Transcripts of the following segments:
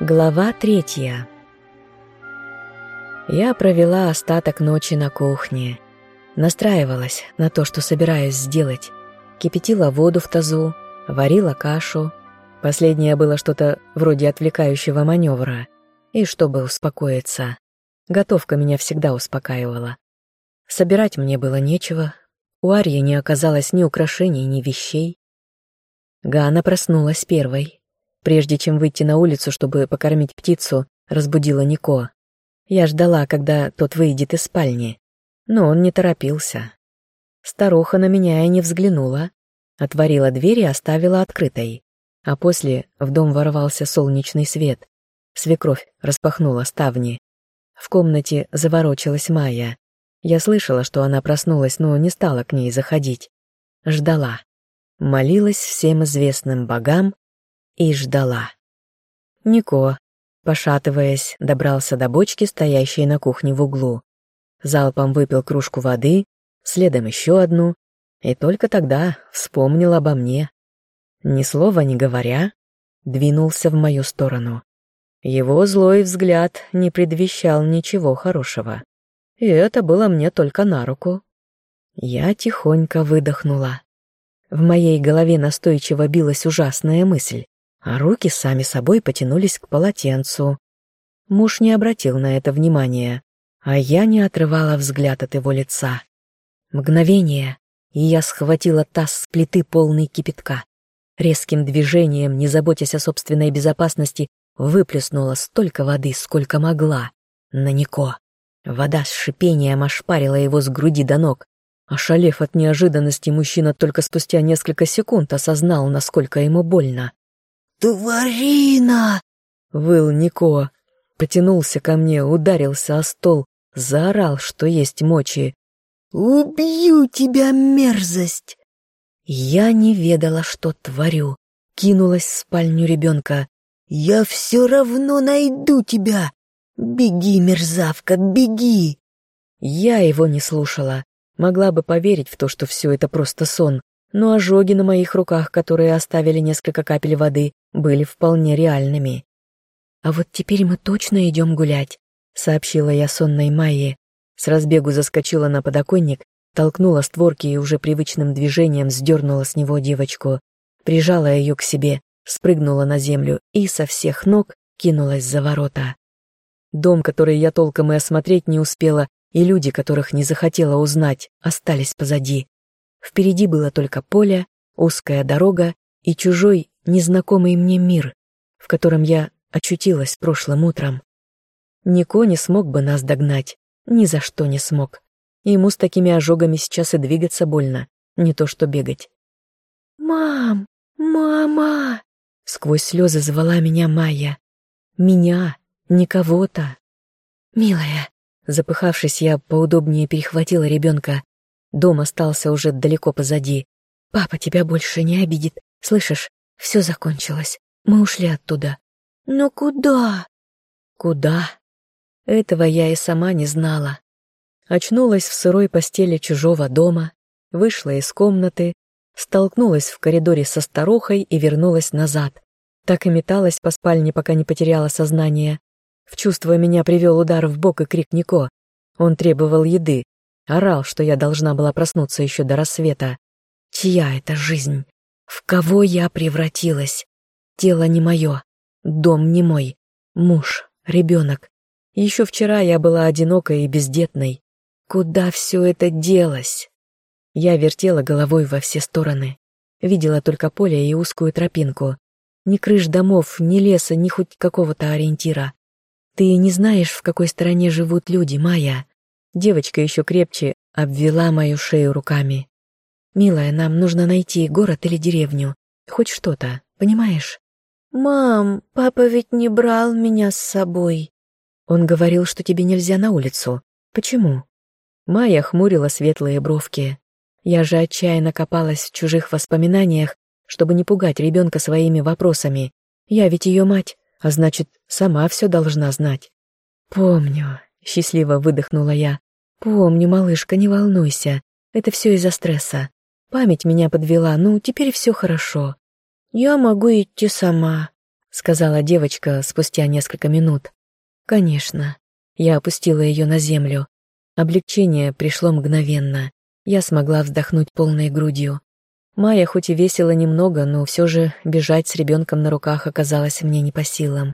Глава третья Я провела остаток ночи на кухне. Настраивалась на то, что собираюсь сделать. Кипятила воду в тазу, варила кашу. Последнее было что-то вроде отвлекающего маневра. И чтобы успокоиться. Готовка меня всегда успокаивала. Собирать мне было нечего. У Арьи не оказалось ни украшений, ни вещей. Гана проснулась первой. Прежде чем выйти на улицу, чтобы покормить птицу, разбудила Нико. Я ждала, когда тот выйдет из спальни. Но он не торопился. Старуха на меня и не взглянула. Отворила дверь и оставила открытой. А после в дом ворвался солнечный свет. Свекровь распахнула ставни. В комнате заворочилась Майя. Я слышала, что она проснулась, но не стала к ней заходить. Ждала. Молилась всем известным богам и ждала. Нико, пошатываясь, добрался до бочки, стоящей на кухне в углу. Залпом выпил кружку воды, следом еще одну, и только тогда вспомнил обо мне. Ни слова не говоря, двинулся в мою сторону. Его злой взгляд не предвещал ничего хорошего. И это было мне только на руку. Я тихонько выдохнула. В моей голове настойчиво билась ужасная мысль а руки сами собой потянулись к полотенцу. Муж не обратил на это внимания, а я не отрывала взгляд от его лица. Мгновение, и я схватила таз с плиты полный кипятка. Резким движением, не заботясь о собственной безопасности, выплеснула столько воды, сколько могла, на Нико. Вода с шипением ошпарила его с груди до ног. Ошалев от неожиданности, мужчина только спустя несколько секунд осознал, насколько ему больно. «Тварина!» — выл Нико. Потянулся ко мне, ударился о стол, заорал, что есть мочи. «Убью тебя, мерзость!» Я не ведала, что творю. Кинулась в спальню ребенка. «Я все равно найду тебя! Беги, мерзавка, беги!» Я его не слушала. Могла бы поверить в то, что все это просто сон, но ожоги на моих руках, которые оставили несколько капель воды, были вполне реальными. «А вот теперь мы точно идем гулять», — сообщила я сонной Майе. С разбегу заскочила на подоконник, толкнула створки и уже привычным движением сдернула с него девочку, прижала ее к себе, спрыгнула на землю и со всех ног кинулась за ворота. Дом, который я толком и осмотреть не успела, и люди, которых не захотела узнать, остались позади. Впереди было только поле, узкая дорога и чужой незнакомый мне мир, в котором я очутилась прошлым утром. Нико не смог бы нас догнать, ни за что не смог. Ему с такими ожогами сейчас и двигаться больно, не то что бегать. «Мам! Мама!» Сквозь слезы звала меня Майя. Меня, не кого-то. «Милая!» Запыхавшись, я поудобнее перехватила ребенка. Дом остался уже далеко позади. «Папа тебя больше не обидит, слышишь? Все закончилось. Мы ушли оттуда. Но куда? Куда? Этого я и сама не знала. Очнулась в сырой постели чужого дома, вышла из комнаты, столкнулась в коридоре со старухой и вернулась назад. Так и металась по спальне, пока не потеряла сознание. В чувство меня привел удар в бок и крик Нико. Он требовал еды, орал, что я должна была проснуться еще до рассвета. Чья это жизнь? В кого я превратилась? Тело не мое, дом не мой, муж, ребенок. Еще вчера я была одинокой и бездетной. Куда все это делось? Я вертела головой во все стороны. Видела только поле и узкую тропинку. Ни крыш домов, ни леса, ни хоть какого-то ориентира. Ты не знаешь, в какой стороне живут люди, Майя. Девочка еще крепче обвела мою шею руками. «Милая, нам нужно найти город или деревню. Хоть что-то, понимаешь?» «Мам, папа ведь не брал меня с собой». «Он говорил, что тебе нельзя на улицу. Почему?» Майя хмурила светлые бровки. Я же отчаянно копалась в чужих воспоминаниях, чтобы не пугать ребенка своими вопросами. Я ведь ее мать, а значит, сама все должна знать. «Помню», — счастливо выдохнула я. «Помню, малышка, не волнуйся. Это все из-за стресса. Память меня подвела, ну, теперь все хорошо. Я могу идти сама. — сказала девочка спустя несколько минут. «Конечно». Я опустила ее на землю. Облегчение пришло мгновенно. Я смогла вздохнуть полной грудью. Майя хоть и весила немного, но все же бежать с ребенком на руках оказалось мне не по силам.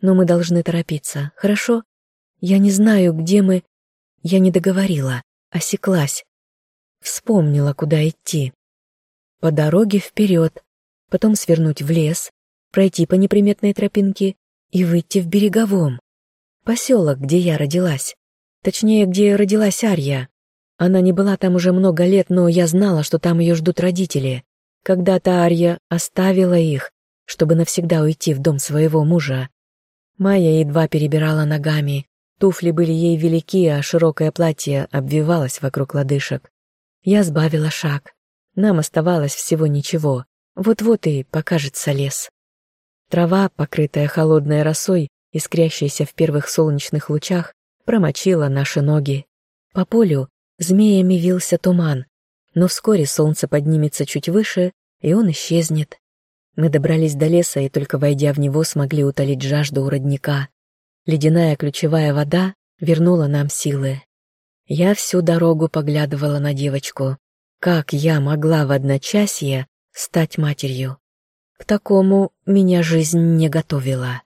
Но мы должны торопиться, хорошо? Я не знаю, где мы... Я не договорила, осеклась. Вспомнила, куда идти. По дороге вперед, потом свернуть в лес, пройти по неприметной тропинке и выйти в береговом. Поселок, где я родилась. Точнее, где родилась Арья. Она не была там уже много лет, но я знала, что там ее ждут родители. Когда-то Арья оставила их, чтобы навсегда уйти в дом своего мужа. Майя едва перебирала ногами. Туфли были ей велики, а широкое платье обвивалось вокруг лодыжек. Я сбавила шаг. Нам оставалось всего ничего. Вот-вот и покажется лес. Трава, покрытая холодной росой, искрящаяся в первых солнечных лучах, промочила наши ноги. По полю змеями вился туман, но вскоре солнце поднимется чуть выше, и он исчезнет. Мы добрались до леса и только войдя в него смогли утолить жажду у родника. Ледяная ключевая вода вернула нам силы. Я всю дорогу поглядывала на девочку. Как я могла в одночасье стать матерью? К такому меня жизнь не готовила.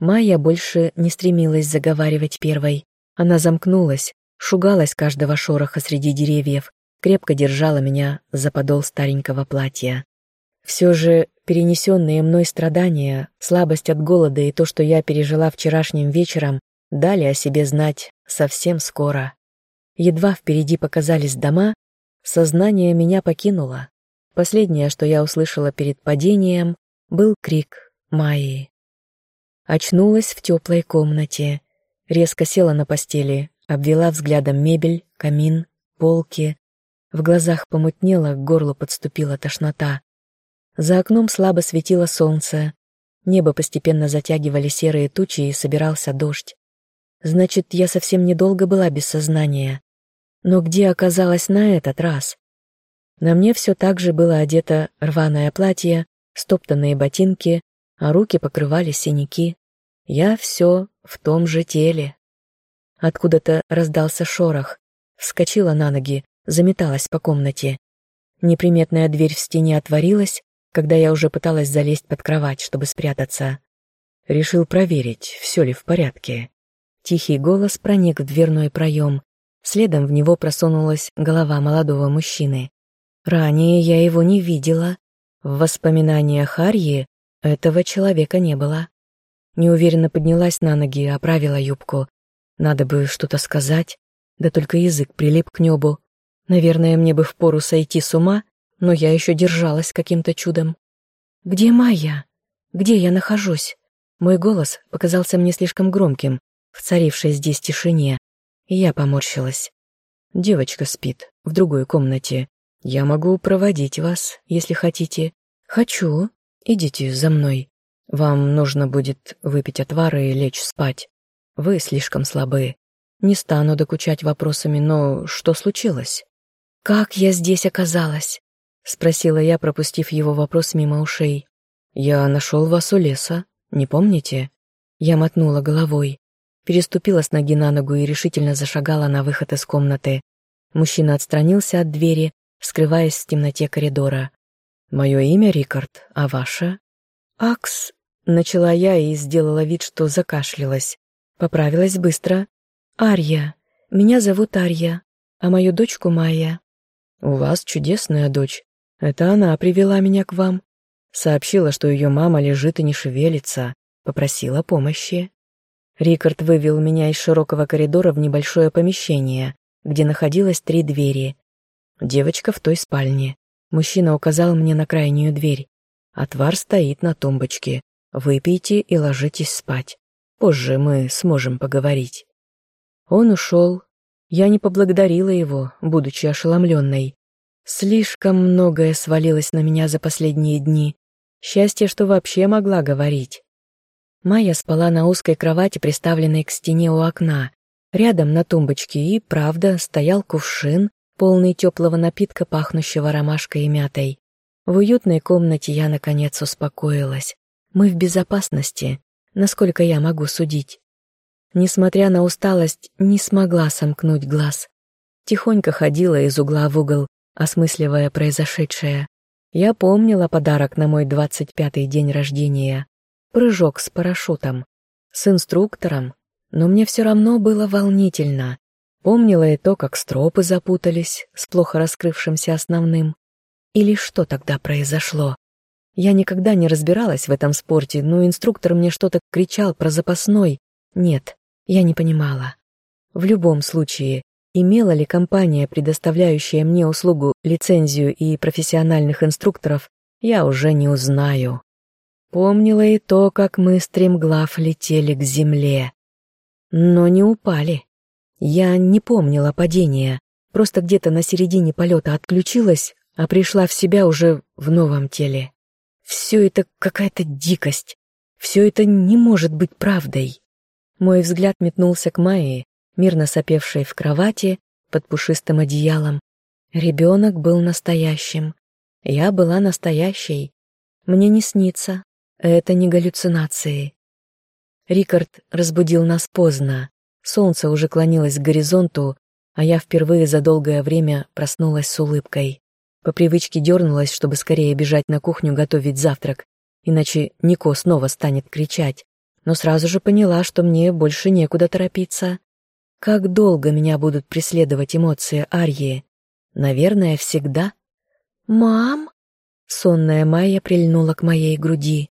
Майя больше не стремилась заговаривать первой. Она замкнулась, шугалась каждого шороха среди деревьев, крепко держала меня за подол старенького платья. Все же перенесенные мной страдания, слабость от голода и то, что я пережила вчерашним вечером, дали о себе знать совсем скоро. Едва впереди показались дома, сознание меня покинуло. Последнее, что я услышала перед падением, был крик Майи. Очнулась в теплой комнате. Резко села на постели, обвела взглядом мебель, камин, полки. В глазах помутнело, к горлу подступила тошнота. За окном слабо светило солнце. Небо постепенно затягивали серые тучи и собирался дождь. Значит, я совсем недолго была без сознания. Но где оказалась на этот раз? На мне все так же было одето рваное платье, стоптанные ботинки, а руки покрывали синяки. Я все в том же теле. Откуда-то раздался шорох. Вскочила на ноги, заметалась по комнате. Неприметная дверь в стене отворилась, когда я уже пыталась залезть под кровать, чтобы спрятаться. Решил проверить, все ли в порядке. Тихий голос проник в дверной проем. Следом в него просунулась голова молодого мужчины. Ранее я его не видела. В воспоминаниях Арьи этого человека не было. Неуверенно поднялась на ноги оправила юбку. Надо бы что-то сказать, да только язык прилип к небу. Наверное, мне бы впору сойти с ума, но я еще держалась каким-то чудом. «Где Майя? Где я нахожусь?» Мой голос показался мне слишком громким, в царившей здесь тишине, я поморщилась. «Девочка спит, в другой комнате. Я могу проводить вас, если хотите». «Хочу», «Идите за мной. Вам нужно будет выпить отвары и лечь спать. Вы слишком слабы. Не стану докучать вопросами, но что случилось?» «Как я здесь оказалась?» — спросила я, пропустив его вопрос мимо ушей. «Я нашел вас у леса, не помните?» Я мотнула головой, переступила с ноги на ногу и решительно зашагала на выход из комнаты. Мужчина отстранился от двери, скрываясь в темноте коридора. «Мое имя Рикард, а ваше?» «Акс», — начала я и сделала вид, что закашлялась. Поправилась быстро. «Арья. Меня зовут Арья, а мою дочку Майя». «У вас чудесная дочь. Это она привела меня к вам. Сообщила, что ее мама лежит и не шевелится. Попросила помощи». Рикард вывел меня из широкого коридора в небольшое помещение, где находилось три двери. Девочка в той спальне. Мужчина указал мне на крайнюю дверь. Отвар стоит на тумбочке. Выпейте и ложитесь спать. Позже мы сможем поговорить. Он ушел. Я не поблагодарила его, будучи ошеломленной. Слишком многое свалилось на меня за последние дни. Счастье, что вообще могла говорить. Майя спала на узкой кровати, приставленной к стене у окна. Рядом на тумбочке и, правда, стоял кувшин, полный теплого напитка, пахнущего ромашкой и мятой. В уютной комнате я, наконец, успокоилась. Мы в безопасности, насколько я могу судить. Несмотря на усталость, не смогла сомкнуть глаз. Тихонько ходила из угла в угол, осмысливая произошедшее. Я помнила подарок на мой двадцать пятый день рождения. Прыжок с парашютом. С инструктором. Но мне все равно было волнительно. Помнила и то, как стропы запутались с плохо раскрывшимся основным. Или что тогда произошло? Я никогда не разбиралась в этом спорте, но инструктор мне что-то кричал про запасной. Нет, я не понимала. В любом случае, имела ли компания, предоставляющая мне услугу, лицензию и профессиональных инструкторов, я уже не узнаю. Помнила и то, как мы стремглав летели к земле. Но не упали. Я не помнила падения, просто где-то на середине полета отключилась, а пришла в себя уже в новом теле. Все это какая-то дикость. Все это не может быть правдой. Мой взгляд метнулся к Майе, мирно сопевшей в кровати под пушистым одеялом. Ребенок был настоящим. Я была настоящей. Мне не снится. Это не галлюцинации. Рикард разбудил нас поздно. Солнце уже клонилось к горизонту, а я впервые за долгое время проснулась с улыбкой. По привычке дернулась, чтобы скорее бежать на кухню готовить завтрак, иначе Нико снова станет кричать. Но сразу же поняла, что мне больше некуда торопиться. Как долго меня будут преследовать эмоции Арьи? Наверное, всегда. «Мам?» Сонная Майя прильнула к моей груди.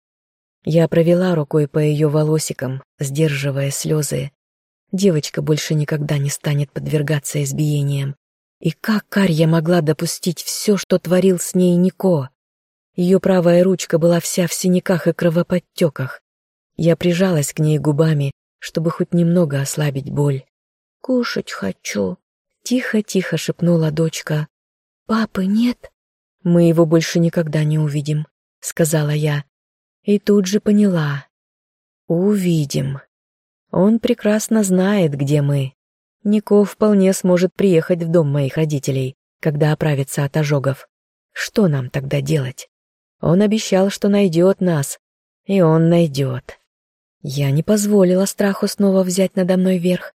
Я провела рукой по ее волосикам, сдерживая слезы. Девочка больше никогда не станет подвергаться избиениям. И как Карья могла допустить все, что творил с ней Нико? Ее правая ручка была вся в синяках и кровоподтеках. Я прижалась к ней губами, чтобы хоть немного ослабить боль. «Кушать хочу», — тихо-тихо шепнула дочка. «Папы нет?» «Мы его больше никогда не увидим», — сказала я. И тут же поняла. «Увидим. Он прекрасно знает, где мы». Нико вполне сможет приехать в дом моих родителей, когда оправится от ожогов. Что нам тогда делать? Он обещал, что найдет нас, и он найдет. Я не позволила страху снова взять надо мной верх.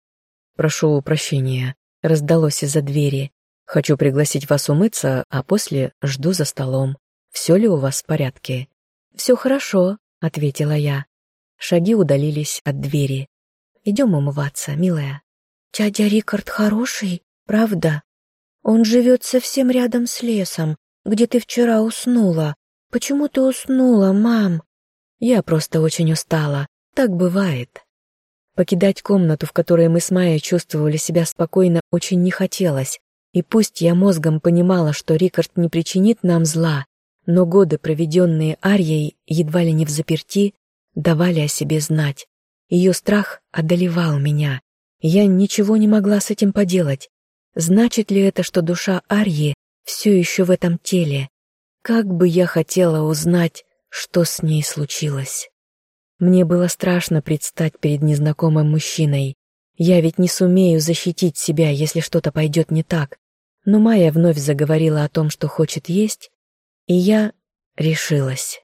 «Прошу прощения», — раздалось из-за двери. «Хочу пригласить вас умыться, а после жду за столом. Все ли у вас в порядке?» «Все хорошо», — ответила я. Шаги удалились от двери. «Идем умываться, милая». Дядя Рикард хороший, правда? Он живет совсем рядом с лесом, где ты вчера уснула. Почему ты уснула, мам? Я просто очень устала. Так бывает. Покидать комнату, в которой мы с Майей чувствовали себя спокойно, очень не хотелось. И пусть я мозгом понимала, что Рикард не причинит нам зла, но годы, проведенные Арьей, едва ли не в заперти, давали о себе знать. Ее страх одолевал меня, я ничего не могла с этим поделать. Значит ли это, что душа Арьи все еще в этом теле? Как бы я хотела узнать, что с ней случилось. Мне было страшно предстать перед незнакомым мужчиной. Я ведь не сумею защитить себя, если что-то пойдет не так. Но Майя вновь заговорила о том, что хочет есть, и я решилась.